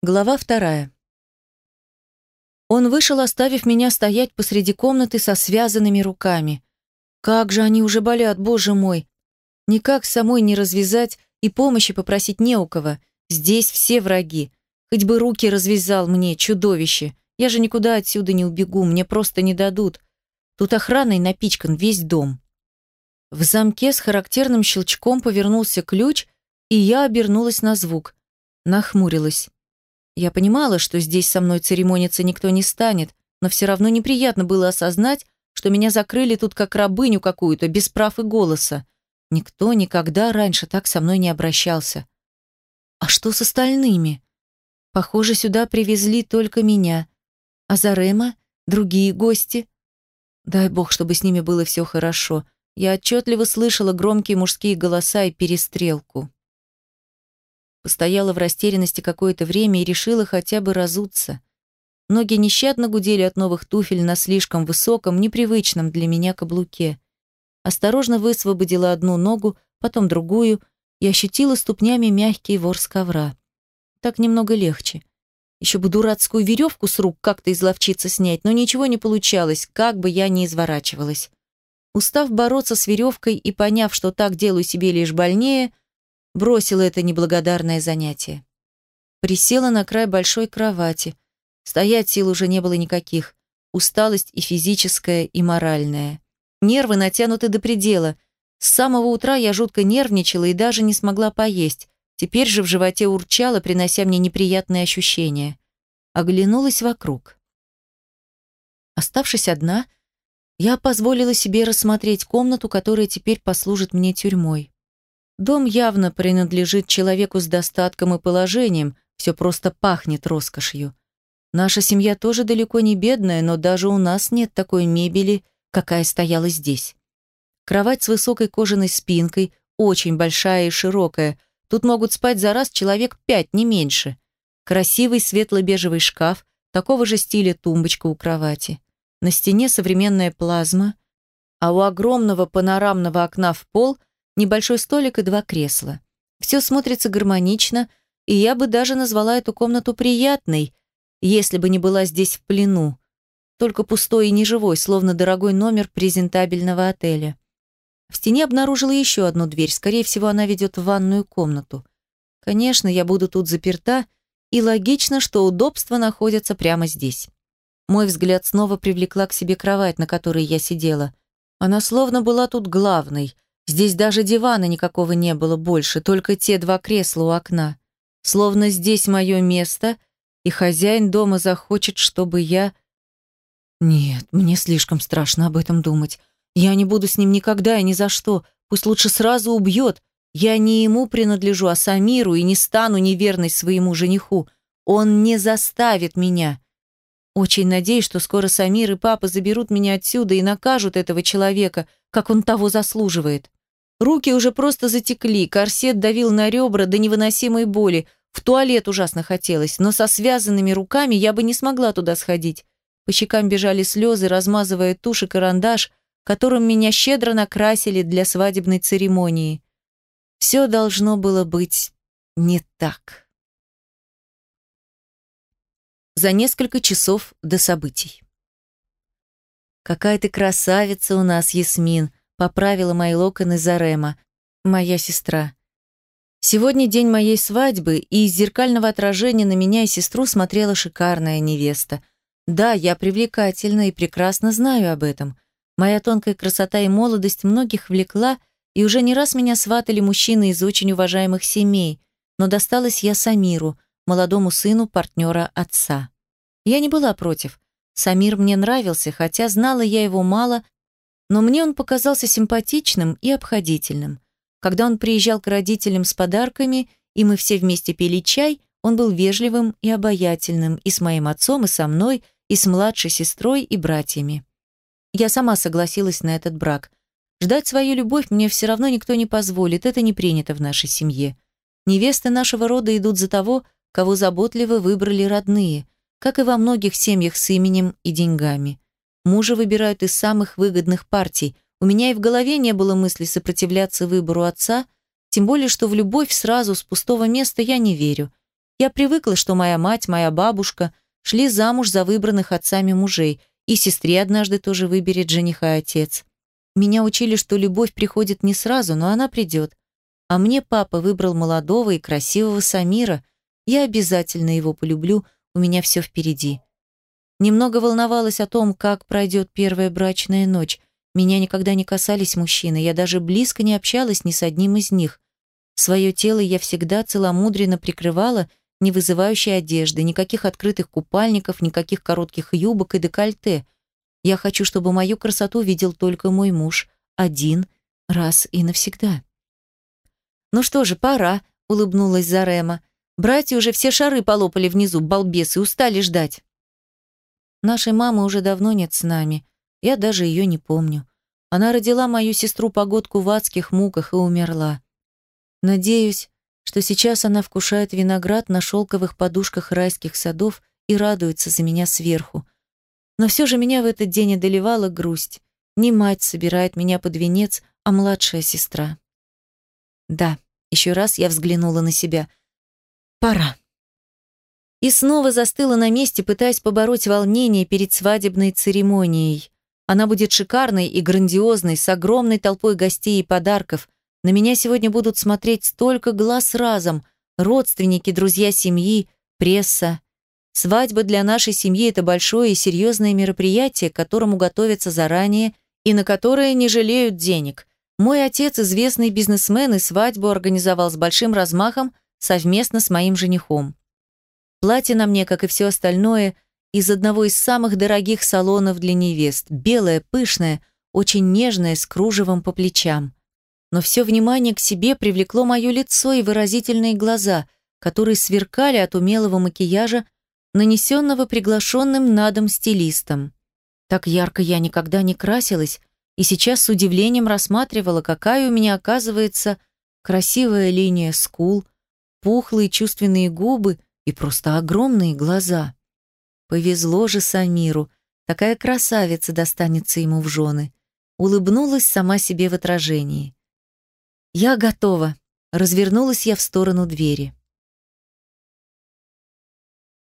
Глава вторая. Он вышел, оставив меня стоять посреди комнаты со связанными руками. Как же они уже болят, боже мой! Никак самой не развязать и помощи попросить не у кого. Здесь все враги. Хоть бы руки развязал мне, чудовище. Я же никуда отсюда не убегу, мне просто не дадут. Тут охраной напичкан весь дом. В замке с характерным щелчком повернулся ключ, и я обернулась на звук. Нахмурилась. Я понимала, что здесь со мной церемониться никто не станет, но все равно неприятно было осознать, что меня закрыли тут как рабыню какую-то, без прав и голоса. Никто никогда раньше так со мной не обращался. А что с остальными? Похоже, сюда привезли только меня. А Зарема? Другие гости? Дай бог, чтобы с ними было все хорошо. Я отчетливо слышала громкие мужские голоса и перестрелку. Постояла в растерянности какое-то время и решила хотя бы разуться. Ноги нещадно гудели от новых туфель на слишком высоком, непривычном для меня каблуке. Осторожно высвободила одну ногу, потом другую и ощутила ступнями мягкий ворс ковра. Так немного легче. Еще бы дурацкую веревку с рук как-то изловчиться снять, но ничего не получалось, как бы я ни изворачивалась. Устав бороться с веревкой и поняв, что так делаю себе лишь больнее, бросила это неблагодарное занятие. Присела на край большой кровати. Стоять сил уже не было никаких. Усталость и физическая, и моральная. Нервы натянуты до предела. С самого утра я жутко нервничала и даже не смогла поесть. Теперь же в животе урчало, принося мне неприятные ощущения. Оглянулась вокруг. Оставшись одна, я позволила себе рассмотреть комнату, которая теперь послужит мне тюрьмой. Дом явно принадлежит человеку с достатком и положением, все просто пахнет роскошью. Наша семья тоже далеко не бедная, но даже у нас нет такой мебели, какая стояла здесь. Кровать с высокой кожаной спинкой, очень большая и широкая. Тут могут спать за раз человек пять, не меньше. Красивый светло-бежевый шкаф, такого же стиля тумбочка у кровати. На стене современная плазма, а у огромного панорамного окна в пол – небольшой столик и два кресла. Все смотрится гармонично, и я бы даже назвала эту комнату приятной, если бы не была здесь в плену. Только пустой и неживой, словно дорогой номер презентабельного отеля. В стене обнаружила еще одну дверь, скорее всего, она ведет в ванную комнату. Конечно, я буду тут заперта, и логично, что удобства находятся прямо здесь. Мой взгляд снова привлекла к себе кровать, на которой я сидела. Она словно была тут главной — Здесь даже дивана никакого не было больше, только те два кресла у окна. Словно здесь мое место, и хозяин дома захочет, чтобы я... Нет, мне слишком страшно об этом думать. Я не буду с ним никогда и ни за что. Пусть лучше сразу убьет. Я не ему принадлежу, а Самиру, и не стану неверной своему жениху. Он не заставит меня. Очень надеюсь, что скоро Самир и папа заберут меня отсюда и накажут этого человека, как он того заслуживает. Руки уже просто затекли, корсет давил на ребра до невыносимой боли. В туалет ужасно хотелось, но со связанными руками я бы не смогла туда сходить. По щекам бежали слезы, размазывая тушь и карандаш, которым меня щедро накрасили для свадебной церемонии. Все должно было быть не так. За несколько часов до событий. «Какая ты красавица у нас, Ясмин!» Поправила мои локоны Зарема, моя сестра. Сегодня день моей свадьбы, и из зеркального отражения на меня и сестру смотрела шикарная невеста. Да, я привлекательна и прекрасно знаю об этом. Моя тонкая красота и молодость многих влекла, и уже не раз меня сватали мужчины из очень уважаемых семей, но досталась я Самиру, молодому сыну партнера отца. Я не была против. Самир мне нравился, хотя знала я его мало но мне он показался симпатичным и обходительным. Когда он приезжал к родителям с подарками, и мы все вместе пили чай, он был вежливым и обаятельным и с моим отцом, и со мной, и с младшей сестрой и братьями. Я сама согласилась на этот брак. Ждать свою любовь мне все равно никто не позволит, это не принято в нашей семье. Невесты нашего рода идут за того, кого заботливо выбрали родные, как и во многих семьях с именем и деньгами. Мужа выбирают из самых выгодных партий. У меня и в голове не было мысли сопротивляться выбору отца, тем более, что в любовь сразу с пустого места я не верю. Я привыкла, что моя мать, моя бабушка шли замуж за выбранных отцами мужей, и сестре однажды тоже выберет жениха отец. Меня учили, что любовь приходит не сразу, но она придет. А мне папа выбрал молодого и красивого Самира. Я обязательно его полюблю, у меня все впереди. Немного волновалась о том, как пройдет первая брачная ночь. Меня никогда не касались мужчины, я даже близко не общалась ни с одним из них. Свое тело я всегда целомудренно прикрывала, не вызывающей одежды, никаких открытых купальников, никаких коротких юбок и декольте. Я хочу, чтобы мою красоту видел только мой муж. Один, раз и навсегда. «Ну что же, пора», — улыбнулась Зарема. «Братья уже все шары полопали внизу, балбесы, устали ждать». Нашей мамы уже давно нет с нами. Я даже ее не помню. Она родила мою сестру-погодку в адских муках и умерла. Надеюсь, что сейчас она вкушает виноград на шелковых подушках райских садов и радуется за меня сверху. Но все же меня в этот день одолевала грусть. Не мать собирает меня под венец, а младшая сестра. Да, еще раз я взглянула на себя. Пора и снова застыла на месте, пытаясь побороть волнение перед свадебной церемонией. Она будет шикарной и грандиозной, с огромной толпой гостей и подарков. На меня сегодня будут смотреть столько глаз разом. Родственники, друзья семьи, пресса. Свадьба для нашей семьи – это большое и серьезное мероприятие, к которому готовятся заранее и на которое не жалеют денег. Мой отец – известный бизнесмен и свадьбу организовал с большим размахом совместно с моим женихом. Платье на мне, как и все остальное, из одного из самых дорогих салонов для невест. Белое, пышное, очень нежное, с кружевом по плечам. Но все внимание к себе привлекло мое лицо и выразительные глаза, которые сверкали от умелого макияжа, нанесенного приглашенным на дом стилистом. Так ярко я никогда не красилась, и сейчас с удивлением рассматривала, какая у меня оказывается красивая линия скул, пухлые чувственные губы и просто огромные глаза. Повезло же Самиру, такая красавица достанется ему в жены. Улыбнулась сама себе в отражении. «Я готова», — развернулась я в сторону двери.